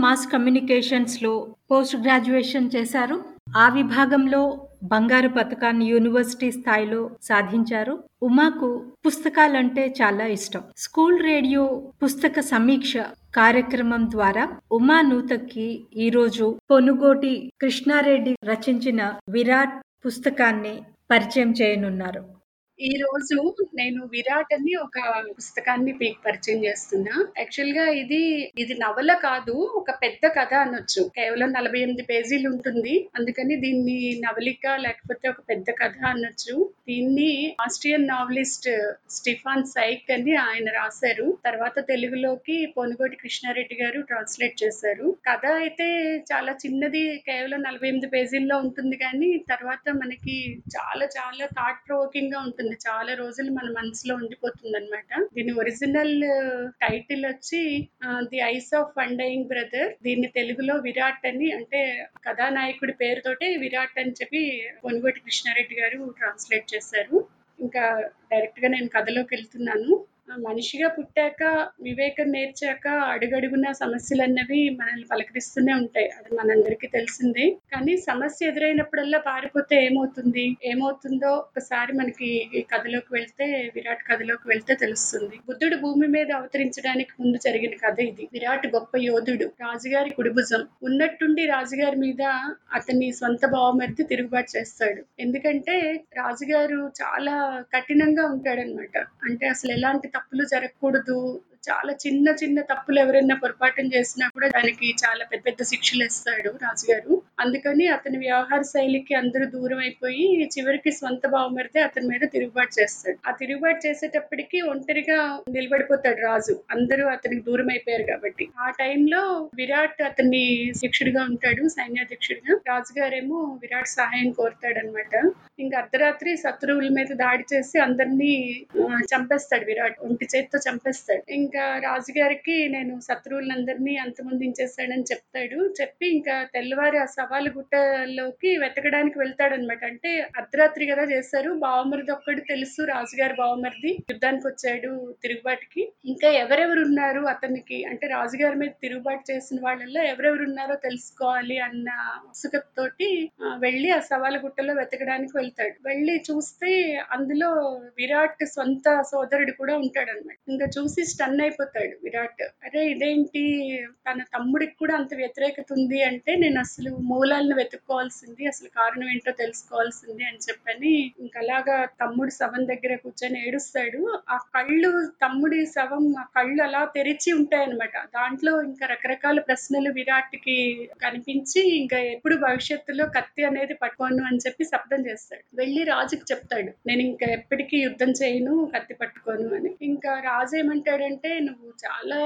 Mass కమ్యూనికేషన్స్‌లో post graduation చేశారు. ఆ విభాగంలో బంగారు పతకాన్ని యూనివర్సిటీ స్థాయిలో సాధించారు. ఉమాకు పుస్తకాలంటే చాలా ఇష్టం. స్కూల్ రేడియో పుస్తక సమీక్ష కార్యక్రమం ద్వారా ఉమా నూతక్కి ఈరోజు పొనుగోటి కృష్ణారెడ్డి రచించిన 'విరాట్' పుస్తకాన్ని పరిచయం చేయనున్నారు. ఈ రోజు నేను 'విరాట్' అని ఒక పుస్తకాన్ని మీకు పరిచయం చేస్తున్నా. యాక్చువల్‌గా ఇది ఇది నవల కాదు. ఒక పెద్ద కథ అనొచ్చు. కేవలం 48 పేజీలు ఉంటుంది. అందుకని దీన్ని నవలిక లేకపోతే ఒక పెద్ద కథ అనొచ్చు. దీన్ని ఆస్ట్రియన్ నావలిస్ట్ స్టిఫాన్ సైక్ అని ఆయన రాశారు. తర్వాత తెలుగులోకి పొనుగోటి కృష్ణారెడ్డి గారు ట్రాన్స్‌లేట్ చేశారు. కథ అయితే చాలా చిన్నది. కేవలం 48 పేజీల్లో ఉంటుంది కానీ తర్వాత మనకి చాలా చాలా థాట్ ప్రొవోకింగ్‌గా ఉంటుంది. చాలా రోజులు మన మనసులో ఉండిపోతుందన్నమాట. దీని ఒరిజినల్ టైటిల్ వచ్చి 'the eyes of funding brother' దీన్ని తెలుగులో 'విరాట్' అని అంటే కథానాయకుడి పేరుతోటే 'విరాట్' అని చెప్పి కొనుగోటి కృష్ణారెడ్డి గారు ట్రాన్స్‌లేట్ చేశారు. ఇంకా డైరెక్ట్గా నేను కథలోకి వెళ్తున్నాను మనిషిగా పుట్టాక, వివేకం నేర్చాక అడుగడుగున సమస్యలన్నవి మనల్ని పలకరిస్తూనే ఉంటాయి. అది మనందరికీ తెలిసిందే. కానీ సమస్య ఎదురైనప్పుడల్లా పారిపోతే ఏమవుతుంది? ఏమవుతుందో ఒకసారి మనకి ఈ కథలోకి వెళ్తే 'విరాట్' కథలోకి వెళ్తే తెలుస్తుంది. బుద్ధుడు భూమి మీద అవతరించడానికి ముందు జరిగిన కథ ఇది. విరాట్ గొప్ప యోధుడు. రాజుగారి కుడిభుజం. ఉన్నట్టుండి రాజుగారి మీద అతని సొంత భావమర్తి తిరుగుబాటు చేస్తాడు. ఎందుకంటే రాజుగారు చాలా కఠినంగా ఉంటాడన్నమాట. అంటే అసలు ఎలాంటి తప్పులు జరగకూడదు. చాలా చిన్న చిన్న తప్పులు ఎవరైనా పొరపాటు చేసినా కూడా దానికి చాలా పెద్ద పెద్ద శిక్షలు ఇస్తాడు రాజుగారు. అందుకని అతని వ్యవహార శైలికి అందరూ దూరం అయిపోయి చివరికి స్వంత బావమరిదే అతని మీద తిరుగుబాటు చేస్తాడు. ఆ తిరుగుబాటు చేసేటప్పటికి ఒంటరిగా నిలబడిపోతాడు రాజు. అందరూ అతనికి దూరం అయిపోయారు కాబట్టి. ఆ టైంలో విరాట్ అతన్ని శిక్షుడిగా ఉంటాడు. సైన్యాధ్యక్షుడిగా. రాజుగారేమో విరాట్ సహాయం కోరుతాడన్నమాట. ఇంకా అర్ధరాత్రి శత్రువుల మీద దాడి చేసి అందరినీ చంపేస్తాడు విరాట్. ఒంటి చేత్తో చంపేస్తాడు. ఇంకా ఇంకా రాజుగారికి నేను శత్రువులందరినీ అంతమొందించేశానని చెప్తాడు. చెప్పి ఇంకా తెల్లవారి ఆ సవాలు గుట్టలోకి వెతకడానికి వెళ్తాడన్నమాట. అంటే అర్ధరాత్రి కదా చేశారు. బావమరిది ఒక్కడు తెలుసు రాజుగారి బావమరిది యుద్ధానికి వచ్చాడు తిరుగుబాటుకి. ఇంకా ఎవరెవరు ఉన్నారు అతనికి అంటే రాజుగారి మీద తిరుగుబాటు చేసిన వాళ్ళల్లో ఎవరెవరు ఉన్నారో తెలుసుకోవాలి అన్న ఉత్సుకతోటి వెళ్ళి ఆ సవాలు గుట్టలో వెతకడానికి వెళ్తాడు. వెళ్ళి చూస్తే అందులో విరాట్ సొంత సోదరుడు కూడా ఉంటాడన్నమాట. ఇంకా చూసి స్టన్ అయిపోతాడు విరాట్. అరే ఇదేంటి తన తమ్ముడికి కూడా అంత వ్యతిరేకత ఉంది అంటే నేను అసలు మూలాలను వెతుక్కోవాల్సింది. అసలు కారణం ఏంటో తెలుసుకోవాల్సింది అని చెప్పని ఇంకలాగా తమ్ముడు శవం దగ్గర కూర్చొని ఏడుస్తాడు. ఆ కళ్ళు తమ్ముడి శవం ఆ కళ్ళు అలా తెరిచి ఉంటాయన్నమాట. దాంట్లో ఇంకా రకరకాల ప్రశ్నలు విరాట్‌కి కనిపించి ఇంకా ఎప్పుడు భవిష్యత్తులో కత్తి అనేది పట్టుకోను అని చెప్పి శబ్దం చేస్తాడు. వెళ్ళి రాజుకి చెప్తాడు. నేను ఇంకా ఎప్పటికీ యుద్ధం చేయను. కత్తి పట్టుకోను అని. ఇంకా రాజు ఏమంటాడంటే నువ్వు చాలా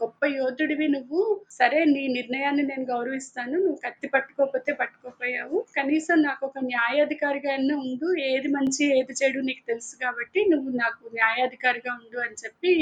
గొప్ప యోధుడివి నువ్వు. సరే నీ నిర్ణయాన్ని నేను గౌరవిస్తాను. నువ్వు కత్తి పట్టుకోకపోతే పట్టుకోపోయావు. కనీసం నాకు ఒక న్యాయాధికారిగా అయినా ఉండు. ఏది మంచి ఏది చెడు నీకు తెలుసు కాబట్టి నువ్వు నాకు న్యాయాధికారిగా ఉండు అని చెప్పి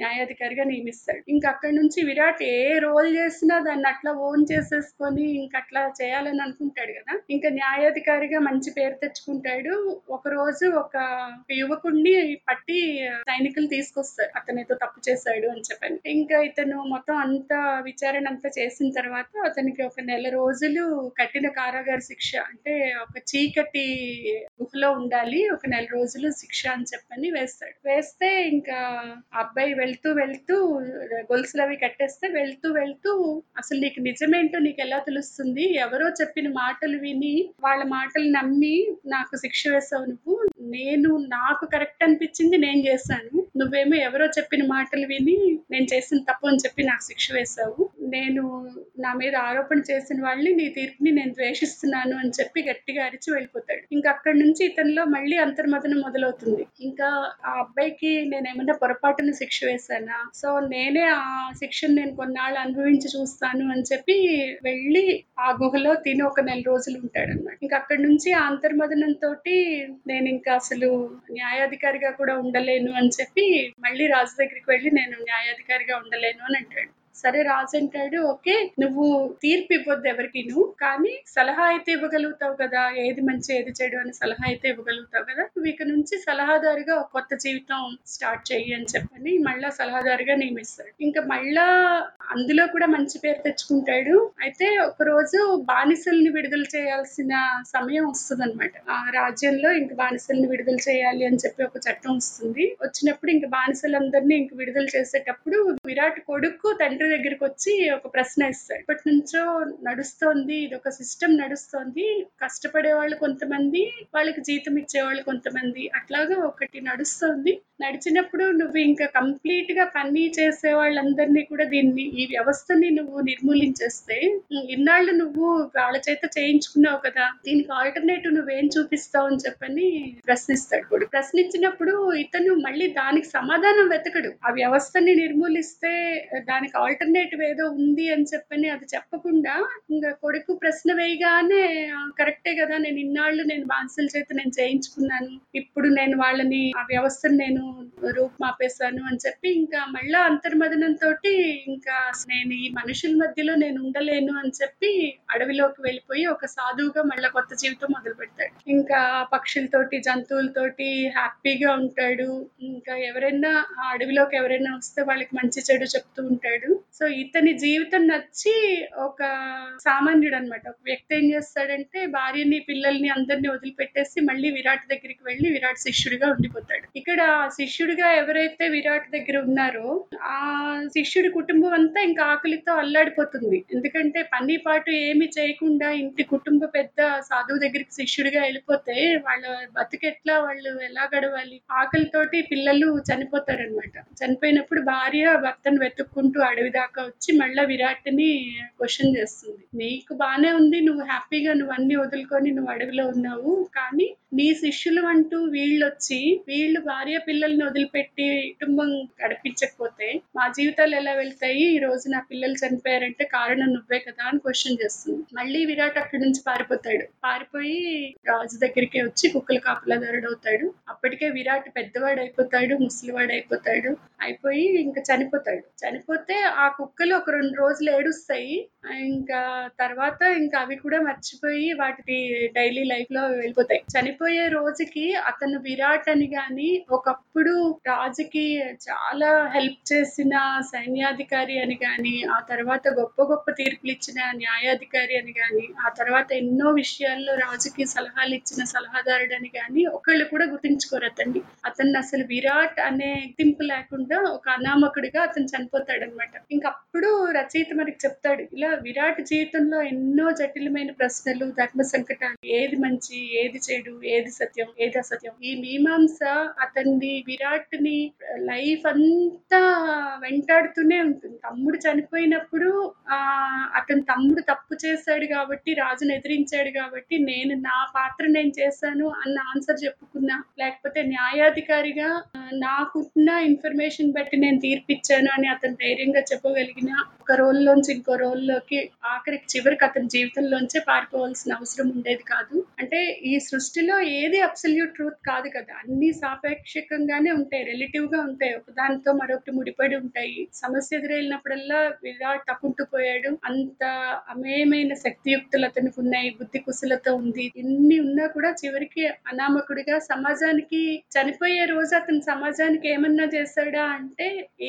న్యాయాధికారిగా నియమిస్తాడు. ఇంకా అక్కడి నుంచి విరాట్ ఏ రోల్ చేసినా దాన్ని అట్లా ఓన్ చేసేసుకొని ఇంకట్లా చేయాలని అనుకుంటాడు కదా! ఇంకా న్యాయాధికారిగా మంచి పేరు తెచ్చుకుంటాడు. ఒక రోజు ఒక యువకుడిని పట్టి సైనికులు తీసుకొస్తారు. అతనితో తప్పు చేసి చేశాడు అని చెప్పండి ఇంకా ఇతను మొత్తం అంతా విచారణ అంతా చేసిన తర్వాత అతనికి ఒక నెల రోజులు కఠిన కారాగార శిక్ష అంటే ఒక చీకటి గుహలో ఉండాలి. ఒక నెల రోజులు శిక్ష అని చెప్పని వేస్తాడు. వేస్తే ఇంకా అబ్బాయి వెళ్తూ వెళ్తూ గొలుసులు అవి కట్టేస్తే వెళ్తూ వెళ్తూ అసలు నీకు నిజమేంటో నీకు ఎలా తెలుస్తుంది? ఎవరో చెప్పిన మాటలు విని వాళ్ళ మాటలు నమ్మి నాకు శిక్ష వేసావు నువ్వు. నేను నాకు కరెక్ట్ అనిపించింది నేను చేశాను. నువ్వేమో ఎవరో చెప్పిన మాటలు విని నేను చేసిన తప్పు అని చెప్పి నాకు శిక్ష వేశావు. నేను నా మీద ఆరోపణ చేసిన వాళ్ళని నీ తీర్పుని నేను ద్వేషిస్తున్నాను అని చెప్పి గట్టిగా అరిచి వెళ్ళిపోతాడు. ఇంకా అక్కడి నుంచి ఇతనిలో మళ్ళీ అంతర్మథనం మొదలవుతుంది. ఇంకా ఆ అబ్బాయికి నేనేమన్నా పొరపాటున శిక్ష వేశానా? సో నేనే ఆ శిక్షను నేను కొన్నాళ్ళు అనుభవించి చూస్తాను అని చెప్పి వెళ్ళి ఆ గుహలో తిని ఒక నెల రోజులు ఉంటాడన్నమాట. ఇంక అక్కడి నుంచి ఆ అంతర్మదనంతో నేను ఇంకా అసలు న్యాయాధికారిగా కూడా ఉండలేను అని చెప్పి మళ్ళీ రాజు దగ్గరికి వెళ్ళి నేను న్యాయాధికారిగా ఉండలేను అని అంటాడు. సరే రాజు అంటాడు ఓకే నువ్వు తీర్పు ఇవ్వద్దు ఎవరికి నువ్వు కానీ సలహా అయితే ఇవ్వగలుగుతావు కదా ఏది మంచి ఏది చెడు అని సలహా అయితే ఇవ్వగలుగుతావు కదా నువ్వు ఇక నుంచి సలహాదారుగా ఒక కొత్త జీవితం స్టార్ట్ చెయ్యి అని చెప్పని మళ్ళా సలహాదారుగా నియమిస్తాడు. ఇంకా మళ్ళా అందులో కూడా మంచి పేరు తెచ్చుకుంటాడు. అయితే ఒక రోజు బానిసల్ని విడుదల చేయాల్సిన సమయం వస్తుంది అనమాట ఆ రాజ్యంలో ఇంక బానిసల్ని విడుదల చేయాలి అని చెప్పి ఒక చట్టం వస్తుంది. వచ్చినప్పుడు ఇంక బానిసలందరినీ ఇంక విడుదల చేసేటప్పుడు విరాట్ కొడుకు తండ్రి దగ్గరికి వచ్చి ఒక ప్రశ్న ఇస్తాడు ఇప్పటి నుంచో నడుస్తోంది ఇది ఒక సిస్టమ్ నడుస్తోంది. కష్టపడే వాళ్ళు కొంతమంది వాళ్ళకి జీతం ఇచ్చేవాళ్ళు కొంతమంది. అట్లాగా ఒకటి నడుస్తోంది. నడిచినప్పుడు నువ్వు ఇంకా కంప్లీట్గా పని చేసే వాళ్ళందరినీ కూడా దీన్ని ఈ వ్యవస్థని నువ్వు నిర్మూలించేస్తే ఇన్నాళ్ళు నువ్వు వాళ్ళ చేత చేయించుకున్నావు కదా దీనికి ఆల్టర్నేటివ్ నువ్వేం చూపిస్తావు అని చెప్పని ప్రశ్నిస్తాడు కూడా ప్రశ్నించినప్పుడు ఇతను మళ్ళీ దానికి సమాధానం వెతకడు. ఆ వ్యవస్థని నిర్మూలిస్తే దానికి ఆల్టర్నేటివ్ ఏదో ఉంది అని చెప్పని అది చెప్పకుండా ఇంకా కొడుకు ప్రశ్న వేయగానే కరెక్టే కదా నేను ఇన్నాళ్ళు నేను బాన్సుల చేత నేను చేయించుకున్నాను. ఇప్పుడు నేను వాళ్ళని ఆ వ్యవస్థను నేను రూపుమాపేశాను అని చెప్పి ఇంకా మళ్ళా అంతర్మదనంతో ఇంకా నేను ఈ మనుషుల మధ్యలో నేను ఉండలేను అని చెప్పి అడవిలోకి వెళ్ళిపోయి ఒక సాధువుగా మళ్ళీ కొత్త జీవితం మొదలు పెడతాడు. ఇంకా పక్షులతోటి జంతువులతోటి హ్యాపీగా ఉంటాడు. ఇంకా ఎవరైనా ఆ అడవిలోకి ఎవరైనా వస్తే వాళ్ళకి మంచి చెడు చెప్తూ ఉంటాడు. సో ఇతని జీవితం నచ్చి ఒక సామాన్యుడు అనమాట ఒక వ్యక్తి ఏం చేస్తాడంటే భార్యని పిల్లల్ని అందరినీ వదిలిపెట్టేసి మళ్ళీ విరాట్ దగ్గరికి వెళ్ళి విరాట్ శిష్యుడిగా ఉండిపోతాడు. ఇక్కడ శిష్యుడిగా ఎవరైతే విరాట్ దగ్గర ఉన్నారో ఆ శిష్యుడి కుటుంబం అంతా ఇంకా ఆకలితో అల్లాడిపోతుంది. ఎందుకంటే పని పాటు ఏమి చేయకుండా ఇంటి కుటుంబ పెద్ద సాధువు దగ్గరికి శిష్యుడిగా వెళ్ళిపోతే వాళ్ళ బతికెట్లా వాళ్ళు ఎలా గడవాలి? ఆకలితోటి పిల్లలు చనిపోతారనమాట చనిపోయినప్పుడు భార్య భర్తను వెతుక్కుంటూ అడవి దాకా వచ్చి మళ్ళా విరాట్ని క్వశ్చన్ చేస్తుంది. నీకు బానే ఉంది నువ్వు హ్యాపీగా నువ్వు అన్ని వదులుకొని నువ్వు అడవిలో ఉన్నావు కానీ నీ శిష్యులు అంటూ వీళ్ళు వచ్చి వీళ్ళు భార్య పిల్లల్ని వదిలిపెట్టి కుటుంబం గడిపించకపోతే మా జీవితాలు ఎలా వెళ్తాయి ఈ రోజు నా పిల్లలు చనిపోయారంటే కారణం నువ్వే కదా అని క్వశ్చన్ చేస్తుంది. మళ్ళీ విరాట్ అక్కడి నుంచి పారిపోతాడు. పారిపోయి రాజు దగ్గరికి వచ్చి కుక్కల కాపలాదారుడు అవుతాడు అప్పటికే విరాట్ పెద్దవాడు అయిపోతాడు ముసలివాడు అయిపోతాడు అయిపోయి ఇంకా చనిపోతాడు. చనిపోతే ఆ ఆ కుక్కలు ఒక రెండు రోజులు ఏడుస్తాయి. ఇంకా తర్వాత ఇంకా అవి కూడా మర్చిపోయి వాటి డైలీ లైఫ్లో వెళ్ళిపోతాయి. చనిపోయే రోజుకి అతను విరాట్ అని గాని ఒకప్పుడు రాజుకి చాలా హెల్ప్ చేసిన సైన్యాధికారి అని గాని ఆ తర్వాత గొప్ప గొప్ప తీర్పులు ఇచ్చిన న్యాయాధికారి అని గాని ఆ తర్వాత ఎన్నో విషయాల్లో రాజుకి సలహాలు ఇచ్చిన సలహాదారుడు అని గాని ఒకళ్ళు కూడా గుర్తించుకోరు అతన్ని. అతన్ని అసలు విరాట్ అనే గుర్తింపు లేకుండా ఒక అనామకుడిగా అతను చనిపోతాడు అనమాట ఇంకప్పుడు రచయిత మనకి చెప్తాడు ఇలా విరాట్ జీవితంలో ఎన్నో జటిలమైన ప్రశ్నలు ధర్మ సంకటాలు ఏది మంచి ఏది చెడు ఏది సత్యం ఏది అసత్యం. ఈ మీమాంస అతన్ని విరాట్ని లైఫ్ అంతా వెంటాడుతూనే ఉంటుంది. తమ్ముడు చనిపోయినప్పుడు ఆ అతని తమ్ముడు తప్పు చేశాడు కాబట్టి రాజును ఎదిరించాడు కాబట్టి నేను నా పాత్ర నేను చేశాను అన్న ఆన్సర్ చెప్పుకున్నా. లేకపోతే న్యాయాధికారిగా నాకున్న ఇన్ఫర్మేషన్ బట్టి నేను తీర్పిచ్చాను అని అతను ధైర్యంగా చెప్పగలిగిన ఒక రోల్లోంచి ఇంకో రోల్లోకి ఆఖరికి చివరికి అతని జీవితంలోంచే పారిపోవాల్సిన అవసరం ఉండేది కాదు. అంటే ఈ సృష్టిలో ఏది అబ్సల్యూట్ ట్రూత్ కాదు కదా. అన్ని సాపేక్షకంగానే ఉంటాయి రిలేటివ్గా ఉంటాయి. ఒకదానితో మరొకటి ముడిపడి ఉంటాయి. సమస్య ఎదురైనప్పుడల్లా విరాట్ తప్పుంటూ అంత అమేయమైన శక్తియుక్తులు అతనికి ఉన్నాయి బుద్ధి కుశలత ఉంది. ఇన్ని ఉన్నా కూడా చివరికి అనామకుడిగా సమాజానికి చనిపోయే రోజు అతను సమాజానికి ఏమన్నా చేశాడా అంటే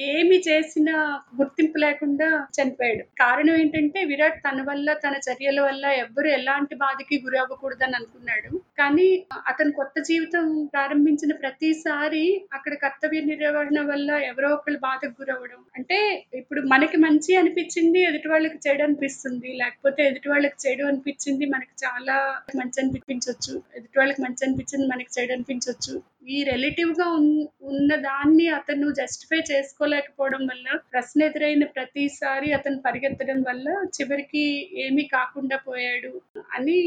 ఏమి చేసినా గుర్తింపు లేకుండా చనిపోయాడు. కారణం ఏంటంటే విరాట్ తన వల్ల తన చర్యల వల్ల ఎవ్వరు ఎలాంటి బాధకి గురి అవ్వకూడదని అనుకున్నాడు. కానీ అతను కొత్త జీవితం ప్రారంభించిన ప్రతిసారి అక్కడ కర్తవ్య నిర్వహణ వల్ల ఎవరో ఒకళ్ళు బాధకు గురవ్వడం. అంటే ఇప్పుడు మనకి మంచి అనిపించింది ఎదుటి వాళ్ళకి చెడు అనిపిస్తుంది. లేకపోతే ఎదుటి వాళ్ళకి చెడు అనిపించింది మనకి చాలా మంచి అనిపించవచ్చు ఎదుటి వాళ్ళకి మంచి అనిపించింది మనకి చెడు అనిపించవచ్చు ఈ రిలేటివ్గా ఉన్- ఉన్న దాన్ని అతను జస్టిఫై చేసుకోలేకపోవడం వల్ల ప్రశ్న ఎదురైన ప్రతిసారి అతను పరిగెత్తడం వల్ల చివరికి ఏమీ కాకుండా పోయాడు అని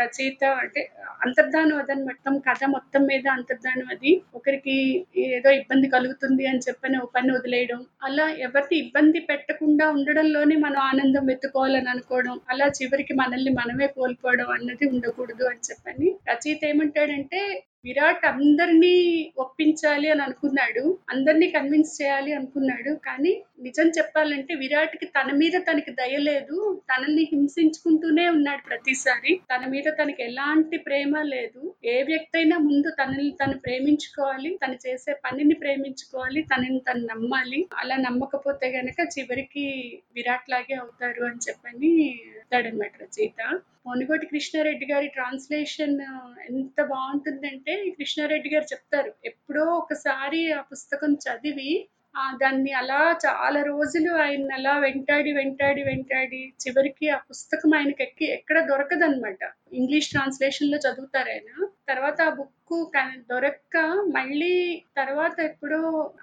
రచయిత అంటే అంతర్ధానం అదని మొత్తం కథ మొత్తం మీద అంతర్ధానం అది. ఒకరికి ఏదో ఇబ్బంది కలుగుతుంది అని చెప్పని ఓ పని వదిలేయడం. అలా ఎవరిని ఇబ్బంది పెట్టకుండా ఉండడంలోనే మనం ఆనందం వెతుకోవాలని అనుకోవడం. అలా చివరికి మనల్ని మనమే కోల్పోవడం అన్నది ఉండకూడదు అని చెప్పని రచయిత ఏమంటాడంటే విరాట్ అందరినీ ఒప్పించాలి అని అనుకున్నాడు. అందరినీ కన్విన్స్ చేయాలి అనుకున్నాడు. కానీ నిజం చెప్పాలంటే విరాట్కి తన మీద తనకి దయ లేదు. తనని హింసించుకుంటూనే ఉన్నాడు ప్రతిసారి. తన మీద తనకి ఎలాంటి ప్రేమ లేదు. ఏ వ్యక్తి అయినా ముందు తనని తను ప్రేమించుకోవాలి. తను చేసే పనిని ప్రేమించుకోవాలి. తనని తను నమ్మాలి. అలా నమ్మకపోతే గనక చివరికి విరాట్ లాగే అవుతారు అని చెప్పని చెప్తాడనమాట రచయిత. మొనిగోటి కృష్ణారెడ్డి గారి ట్రాన్స్లేషన్ ఎంత బాగుంటుందంటే కృష్ణారెడ్డి గారు చెప్తారు ఎప్పుడో ఒకసారి ఆ పుస్తకం చదివి ఆ దాన్ని అలా చాలా రోజులు ఆయన అలా వెంటాడి వెంటాడి వెంటాడి చివరికి ఆ పుస్తకం ఆయనకి ఎక్కి ఎక్కడ దొరకదనమాట ఇంగ్లీష్ ట్రాన్స్లేషన్లో చదువుతారు ఆయన తర్వాత ఆ బుక్ దొరక్క మళ్ళీ తర్వాత ఎప్పుడో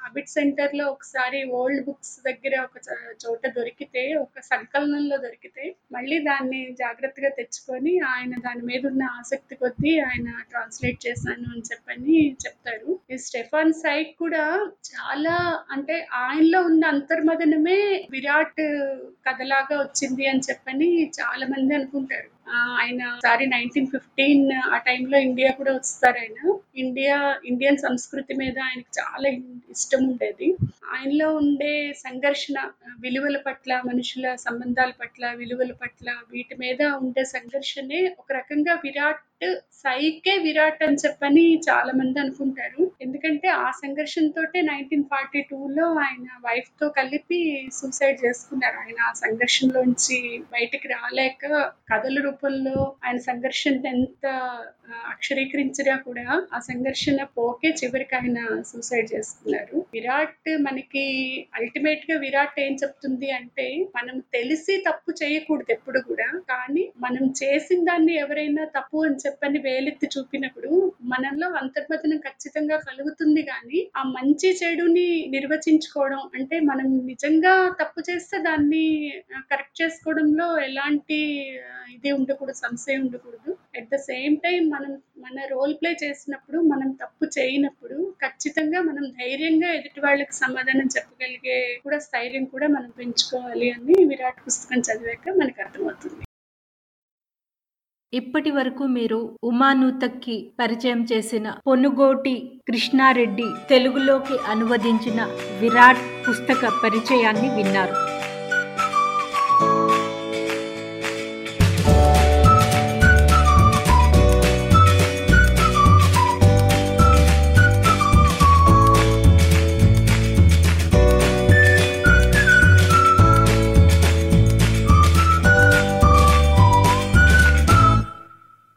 అబిట్ సెంటర్లో ఒకసారి ఓల్డ్ బుక్స్ దగ్గర ఒక చోట దొరికితే ఒక సంకలనంలో దొరికితే మళ్ళీ దాన్ని జాగ్రత్తగా తెచ్చుకొని ఆయన దాని మీద ఉన్న ఆసక్తి కొద్దీ ఆయన ట్రాన్స్లేట్ చేశాను అని చెప్పని చెప్తారు. ఈ స్టెఫాన్ సైక్ కూడా చాలా అంటే ఆయనలో ఉన్న అంతర్మదనమే విరాట్ కథలాగా వచ్చింది అని చెప్పని చాలా మంది అనుకుంటారు. ఆయన సారీ నైన్టీన్ ఫిఫ్టీన్ ఆ టైంలో ఇండియా కూడా వస్తారు ఆయన. ఇండియా ఇండియన్ సంస్కృతి మీద ఆయనకు చాలా ఇష్టం ఉండేది. ఆయనలో ఉండే సంఘర్షణ విలువల పట్ల మనుషుల సంబంధాల పట్ల విలువల పట్ల వీటి మీద ఉండే సంఘర్షణే ఒక రకంగా విరాట్ సైకే విరాట్ అని చెప్పని చాలా మంది అనుకుంటారు. ఎందుకంటే ఆ సంఘర్షణతో నైన్టీన్ ఫార్టీ లో ఆయన వైఫ్తో కలిపి సూసైడ్ చేసుకున్నారు. ఆయన ఆ సంఘర్షణలోంచి బయటికి రాలేక కథల రూపంలో ఆయన సంఘర్షణ ఎంత ఆ, అక్షరీకరించినా కూడా ఆ సంఘర్షణ పోకే చివరికి ఆయన సూసైడ్ చేసుకున్నారు. విరాట్ మనకి అల్టిమేట్గా విరాట్ ఏం చెప్తుంది అంటే మనం తెలిసి తప్పు చేయకూడదు ఎప్పుడు కూడా కానీ మనం చేసిన దాన్ని ఎవరైనా తప్పు అని చెప్పని వేలెత్తి చూపినప్పుడు మనలో అంతర్మతనం ఖచ్చితంగా కలుగుతుంది కానీ ఆ మంచి చెడుని నిర్వచించుకోవడం అంటే మనం నిజంగా తప్పు చేస్తే దాన్ని కరెక్ట్ చేసుకోవడంలో ఎలాంటి ఇది ఉండకూడదు సంశయం ఉండకూడదు. అట్ ద సేమ్ టైం మనం మన రోల్ ప్లే చేసినప్పుడు మనం తప్పు చేయనప్పుడు ఖచ్చితంగా మనం ధైర్యంగా ఎదుటి వాళ్ళకి సమాధానం చెప్పగలిగే కూడా స్థైర్యం కూడా మనం పెంచుకోవాలి అని విరాట్ పుస్తకం చదివాక మనకు అర్థమవుతుంది. ఇప్పటి వరకు మీరు ఉమానూతక్కి పరిచయం చేసిన పొనుగోటి కృష్ణారెడ్డి తెలుగులోకి అనువదించిన విరాట్ పుస్తక పరిచయాన్ని విన్నారు.